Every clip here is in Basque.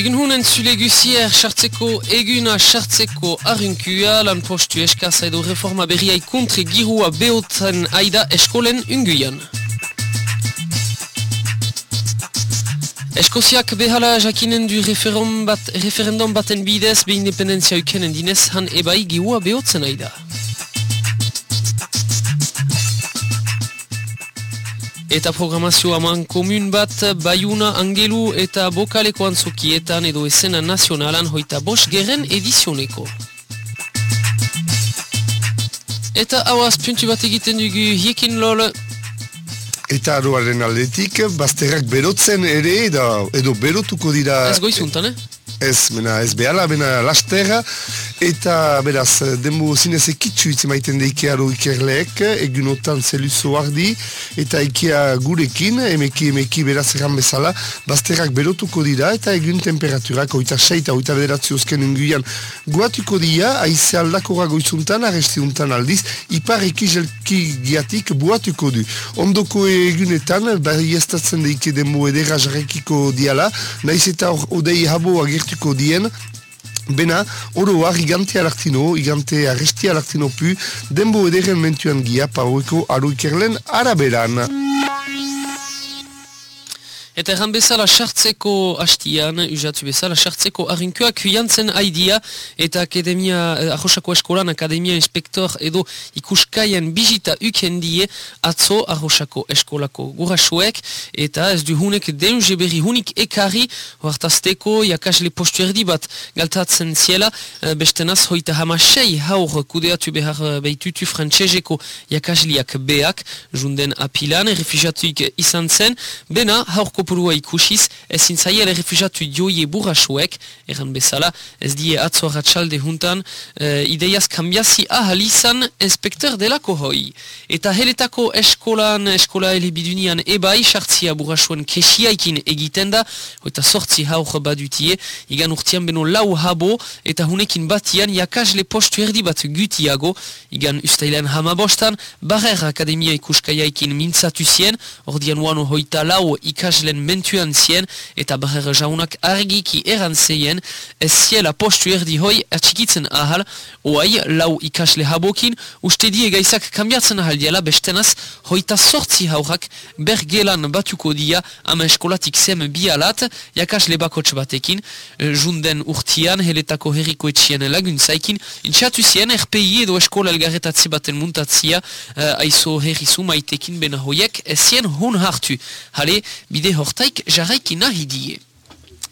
Egun hunen zule guzier sartzeko eguna sartzeko arrunkua lan postu eskaza edo reforma berria ikuntri girua behotzen aida eskolen unguian. Eskoziak behala jakinen du referendum, bat, referendum baten bidez be independenzia ukenen dinez han ebai girua behotzen aida. Eta programazio aman komun bat, Bayuna, Angelu eta Bokaleko antzokietan edo esena nazionalan hoita bos geren edizioneko. Eta hauaz puntu bat egiten dugu hiekin lol. Eta aroaren aldetik, bazterrak berotzen ere edo, edo berotuko dira... Ez goizuntan, eh? Ez, mena, ez behala, mena lasterra, eta beraz, denbo zinez ekitzu itzemaiten da Ikea ikerleek, egunotan zeluzo ardi, eta Ikea gurekin, emeki emeki beraz erran bezala, bazterrak berotuko dira, eta egun temperaturak, oita seita, oita bederatzi osken unguian, guatuko dira, aize aldakora goizuntan, arrestiuntan aldiz, ipar ekizelki giatik buatuko du. Ondoko egunetan, bai estatzen da Ikea denbo edera jarrekiko diala, naiz eta odei habo agertu hartuko dien, Bena, oroa, igante alartino, igante arresti alartino pu, denbo ederen mentuan gia, paueko aruikerlen araberan. Eta erran bezala sartzeko hastian, usatu bezala, sartzeko arrinkoak huiantzen haidia eta akademia, eh, arrosako eskolan akademia inspektor edo ikuskaien bizita ukendie atzo arrosako eskolako gurasuek eta ez du hunek denze berri hunik ekari hoartazteko jakasle postu erdi bat galtatzen ziela eh, bestenaz hoita hama sei haur kudeatu behar eh, behitutu frantzezeko jakasliak beak junden apilan, refugiatuik izan zen, bena haurko kopurua ikusiz, ezin zaiel errefusatu joie burrasuek, erran bezala, ez die atzo ratxalde juntan, e, ideiaz kambiazi ahal izan inspektor delako hoi. Eta heletako eskolan, eskola elebidunian ebai, sartzia burrasuen kesiaikin egiten da, eta sortzi haur badutie, igan urtian beno lau habo, eta hunekin batian jakasle postu erdi bat gutiago, igan ustailean hamabostan, barrer akademia ikuskaiaikin mintzatu zien, ordian uano hoita lau ikasle ikaslen mentuan zien eta barrer jaunak argiki eran zeien ez ziela postu erdi hoi atxikitzen ahal oai lau ikasle habokin uste die gaizak kambiatzen ahal diela bestenaz hoita sortzi haurak bergelan batuko dia ama eskolatik zem bialat jakasle bakotx batekin junden urtian heletako herriko etxien laguntzaikin intxatu zien RPI edo eskola elgarretatzi baten muntatzia uh, aizo herrizu maitekin bena hoiek ez zien hun hartu. Hale bide hortaik jarraiki nahi die.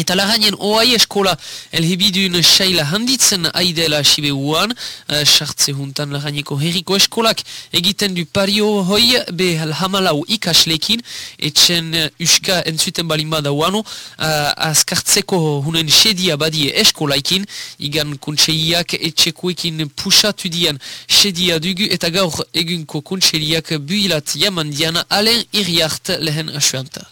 Eta laganen oai eskola elhebidun saila handitzen aidela sibe uan, sartze uh, juntan laganeko herriko eskolak egiten du pario hoi be hamalau ikaslekin, etxen uh, uska entzuten balimada uano, uh, azkartzeko hunen sedia badie eskolaikin, igan kuntseiak etxekoekin pusatu dian sedia dugu, eta gaur egunko kuntseiak builat jaman diana alen iriart lehen asuanta.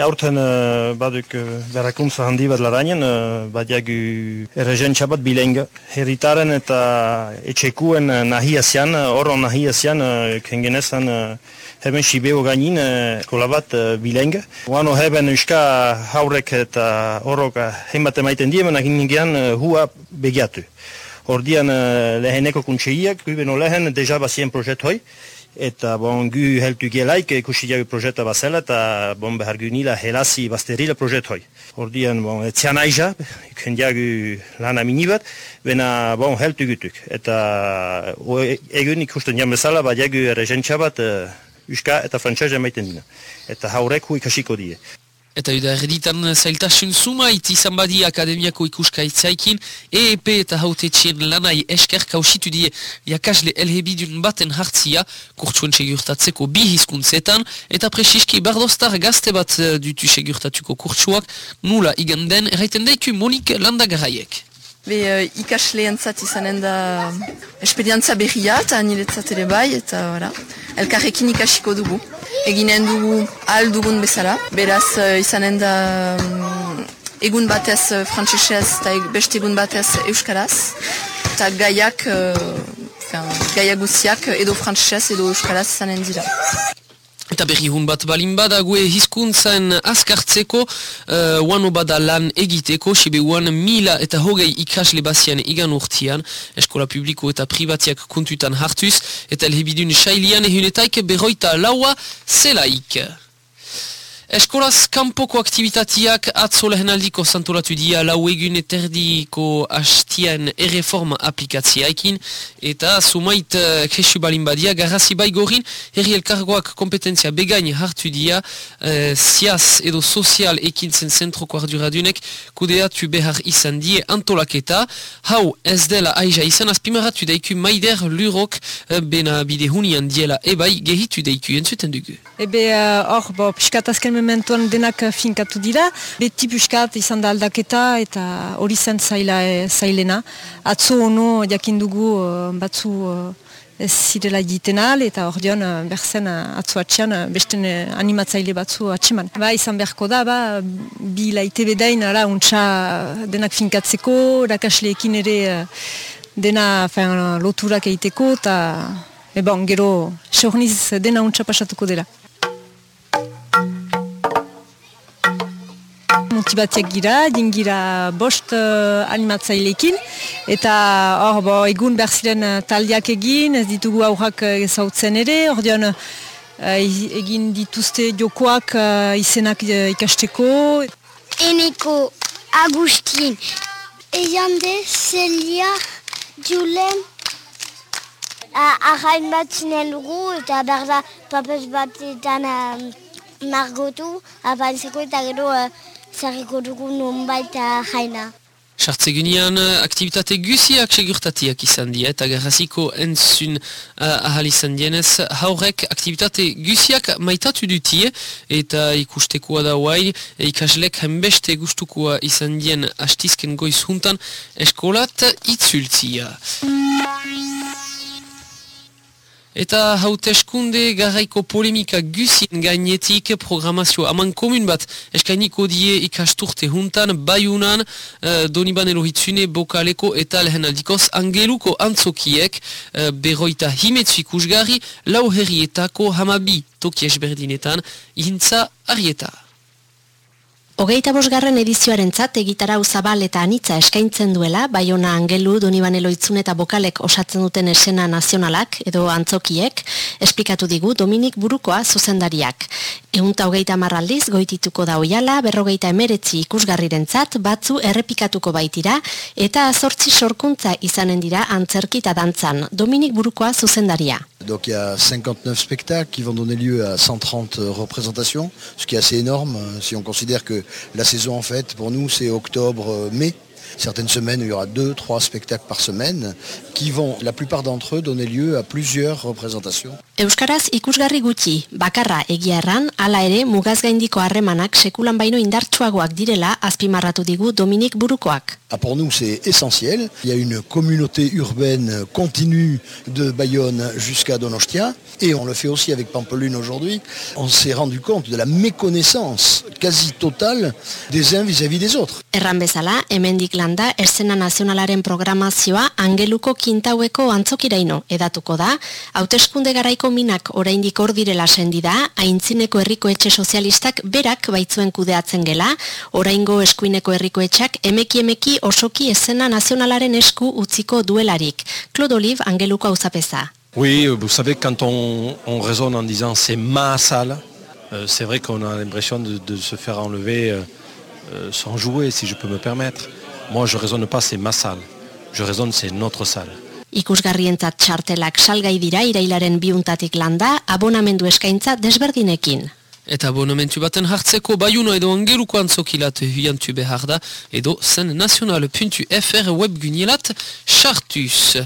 Aurten uh, baduk uh, berrakuntza handi bat larainen, uh, badiagu erregentxa bat bilenga. Herritaren eta etxekuen uh, nahia zian, horro uh, nahia zian, uh, kengenezan uh, heben sibeo gainin uh, eskola bat uh, bilenga. Oano heben uska haurek eta horrok uh, heimat emaiten diemen, ningean uh, hua begiatu. Ordian uh, leheneko kuntseiak, beno lehen deja bazien projet hoi, eta bon gu heltu gelaik ikusi jau projekta bazela eta bon behar gu nila helasi bazterila projekt hoi. Ordian bon etzian aiza, iken diagu lana minibat, bena bon heltu gutuk. Eta egun ikusten jan bezala, ba diagu regentxa bat uh, uska eta frantzese maiten dina. Eta haurek hui kasiko die. Eta da erditan zailtasun sumait izan badi akademiako ikuskaitzaikin, EEP eta haute txien lanai esker kausitu die jakasle elhebidun baten hartzia, kurtsuen segurtatzeko bi hizkuntzetan, eta presiski bardostar gazte bat eh, dutu segurtatuko kurtsuak, nula iganden, erraiten daiku Monik Landagaraiek. Be uh, ikasle entzat izanen da espediantza berria eta niretzat ere bai, eta voilà. elkarrekin ikasiko dugu eginen dugu ahal dugun bezala. Beraz uh, izanen da um, egun batez uh, frantzesez eta beste egun batez euskaraz. Eta gaiak, uh, gaia guziak edo frantzesez edo euskaraz izanen dira. Eta berri hun bat balin badague hizkuntzen askartzeko, uh, wano bada lan egiteko, sibe uan mila eta hogei ikasle basien igan urtian, eskola publiko eta privatiak kontutan hartuz, eta elhebidun sailian ehunetaik berroita laua zelaik. Eskolaz kanpoko aktivitatiak atzo lehenaldiko santolatu dia lau egun eterdiko hastian erreforma aplikatziaikin eta sumait uh, kesu balin badia garrazi baigorin herri elkargoak kompetentzia begain hartu dia uh, siaz edo sozial ekintzen zentroko arduradunek kudeatu behar izan die antolaketa hau ez dela aiza izan azpimaratu daiku maider lurok uh, bena bide hunian diela ebai gehitu daiku entzuten dugu. Ebe hor, uh, bo, piskatazken mementuan denak finkatu dira. Beti puskat izan da aldaketa eta hori zen zaila, e, zailena. Atzo ono jakindugu uh, batzu uh, ez zirela egiten al eta hor dion berzen atzo atxean besten animatzaile batzu atxeman. Ba, izan beharko da, ba, bi laite bedain ara, untsa denak finkatzeko, rakasleekin ere dena fin, loturak egiteko eta e bon, gero sorniz dena untsa pasatuko dela. Motibatiak gira, dingira bost uh, animatzailekin, eta hor, bo, egun behar ziren uh, taldiak egin, ez ditugu aurrak uh, ezautzen ere, hor dion, egin dituzte jokoak uh, izenak ikasteko. Eneko, Agustin, Eande, Celia, Julen, Arrain bat zinen dugu, eta berda papez batetan uh, margotu, apantzeko eta gero uh, zarriko dugu non baita jaina. Sartze gunean, aktivitate guziak segurtatiak izan dira eta garraziko entzun uh, ahal izan dienez, haurek aktivitate guziak maitatu dutie eta ikustekoa da huai, ikaslek henbeste gustukoa izan dien hastizken goiz juntan eskolat itzultzia. Eta hauteskunde garraiko polemika guzien gainetik programazio aman komun bat eskainiko die ikasturte juntan, baiunan, uh, doniban elohitzune, bokaleko eta lehen aldikoz angeluko antzokiek uh, berroita himetzu ikusgarri lau herrietako hamabi tokies berdinetan, ihintza arieta. Hogeita bosgarren edizioaren zat egitarau zabal eta anitza eskaintzen duela, Baiona Angelu, Doniban Eloitzun eta Bokalek osatzen duten esena nazionalak edo antzokiek, esplikatu digu Dominik Burukoa zuzendariak. Donc il y a 59 spectacles qui vont donner lieu à 130 représentations, ce qui est assez énorme si on considère que la saison en fait pour nous c'est octobre-mai. Certaines semaines, il y aura deux, trois spectacles par semaine qui vont, la plupart d'entre eux, donner lieu à plusieurs représentations. Euskaraz ikusgarri gutxi, bakarra egia erran, ala ere mugaz gaindiko harremanak sekulan baino indartsuagoak direla azpimarratu digu Dominik Burukoak. Ah, pour nous, c'est essentiel. Il y a une communauté urbaine continue de Bayonne jusqu'à Donostia. Et on le fait aussi avec Pampelune aujourd'hui. On s'est rendu compte de la méconnaissance quasi totale des uns vis-à-vis -vis des autres. Erran bezala, hemendik landa, Erzena Nazionalaren programazioa Angeluko Kintaueko antzokiraino edatuko da. Hauteskunde garaiko Oui, vous savez, quand on, on raisonne en disant c'est ma salle, euh, c'est vrai qu'on a l'impression de, se faire enlever euh, euh, son jouet, si je peux me permettre. Moi, je raisonne pas, c'est ma salle. Je raisonne, c'est notre salle. Ikusgarrientzat txartelak salgai dira irailaren biuntatik landa, abonamendu eskaintza desberdinekin. Eta abonamentu baten hartzeko baiuno edo angeluko antzokilat huiantu behar da, edo zen nazional.fr webgunielat chartuz.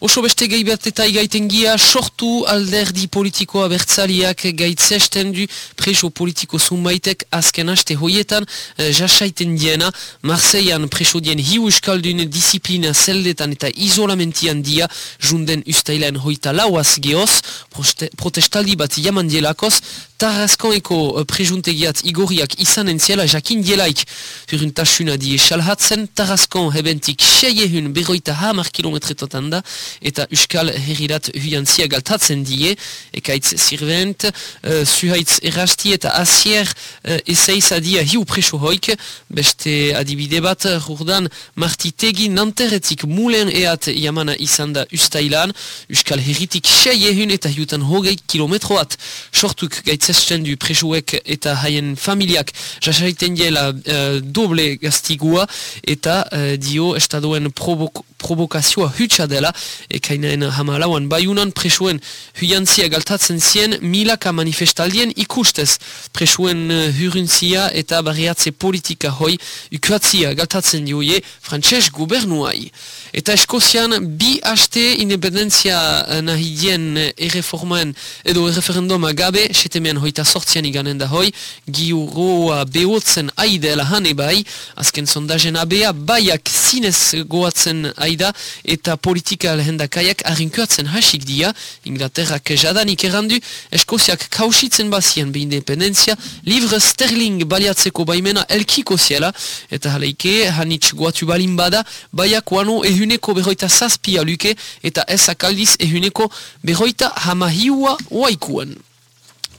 Oso beste gehi bat eta igaiten gia sortu alderdi politikoa bertzaliak gaitzesten du preso politiko zunbaitek azken aste hoietan eh, jasaiten diena. Marseian preso dien hiu euskaldun disiplina zeldetan eta isolamentian dia junden ustailan hoita lauaz geoz. protestaldi bat jaman dielakoz, Tarraskoneko uh, prejuntegiat igoriak izanen ziela jakin dielaik. Hurun tasuna die salhatzen, Tarraskon hebentik seiehun berroita hamar kilometretotan da, eta Euskal Herrirat huiantzia galtatzen die, ekaitz zirvent, uh, zuhaitz errasti eta asier uh, ezeiz adia hiu preso hoik, beste adibide bat, rurdan martitegi nanteretik mulen eat jamana izan da ustailan, Euskal Herritik seiehun eta hiutan hogei kilometroat, sortuk gaitz zesten du presuek eta haien familiak. Jasaiten diela uh, doble gaztigua eta uh, dio estadoen provok provokazioa hutsa dela ekainaen hamalauan baiunan presuen huiantzia galtatzen zien milaka manifestaldien ikustez presuen uh, huruntzia eta barriatze politika hoi ukuatzia galtatzen dioie frantses gubernuai. Eta Eskozian bi haste independentzia nahi dien erreformaen edo erreferendoma gabe, setemean hoita sortzian iganen da hoi, giuroa behotzen aidela hane bai, azken sondajen abea, baiak zinez goatzen aida, eta politika lehendakaiak arrinkuatzen hasik dia, Inglaterrak jadanik errandu, Eskoziak kausitzen bazien be independentzia, livre sterling baliatzeko baimena elkiko ziela, eta haleike, hanitz goatu balin bada, baiak wano ehuneko behoita zazpia luke, eta ezakaldiz ehuneko behoita hamahiua waikuen.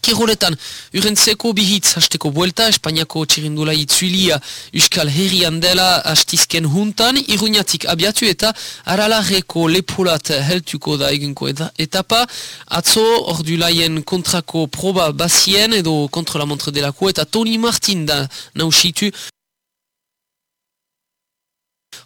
Kiroletan, urentzeko bihitz hasteko buelta, Espainiako txirindula itzulia Euskal Herrian dela hastizken juntan, iruñatik abiatu eta aralarreko lepolat heltuko da eginko etapa, atzo ordulaien kontrako proba bazien edo kontra la montre delako eta Toni Martin da nausitu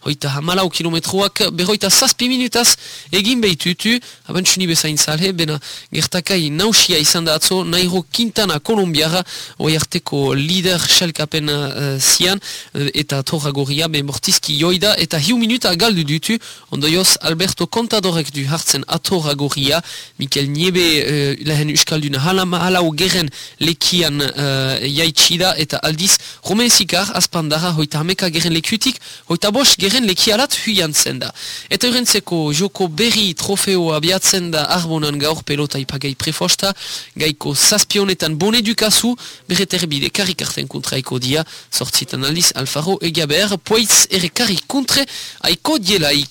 hoita hamalau kilometroak berroita zazpi minutaz egin behitutu, abantzuni bezain zalhe, bena gertakai nausia izan da atzo, Nairo Quintana Kolombiara, oi arteko lider xalkapen uh, zian, uh, eta torra gorria, ben mortizki joida, eta hiu minuta galdu dutu, ondoioz Alberto Contadorek du hartzen atorra gorria, Mikel Niebe uh, lehen uskalduna halama halau geren lekian uh, jaitsida, eta aldiz Romezikar, Aspandara, hoita hameka geren lekutik, hoita bosh geren geren lekialat huiantzen da. Eta urentzeko joko berri trofeo abiatzen da arbonan gaur pelota ipagai prefosta, gaiko zazpionetan bon edukazu, berreterbide karikarten kontraiko dia, sortzitan aldiz Alfaro egaber, poitz ere kari kontre aiko dielaik.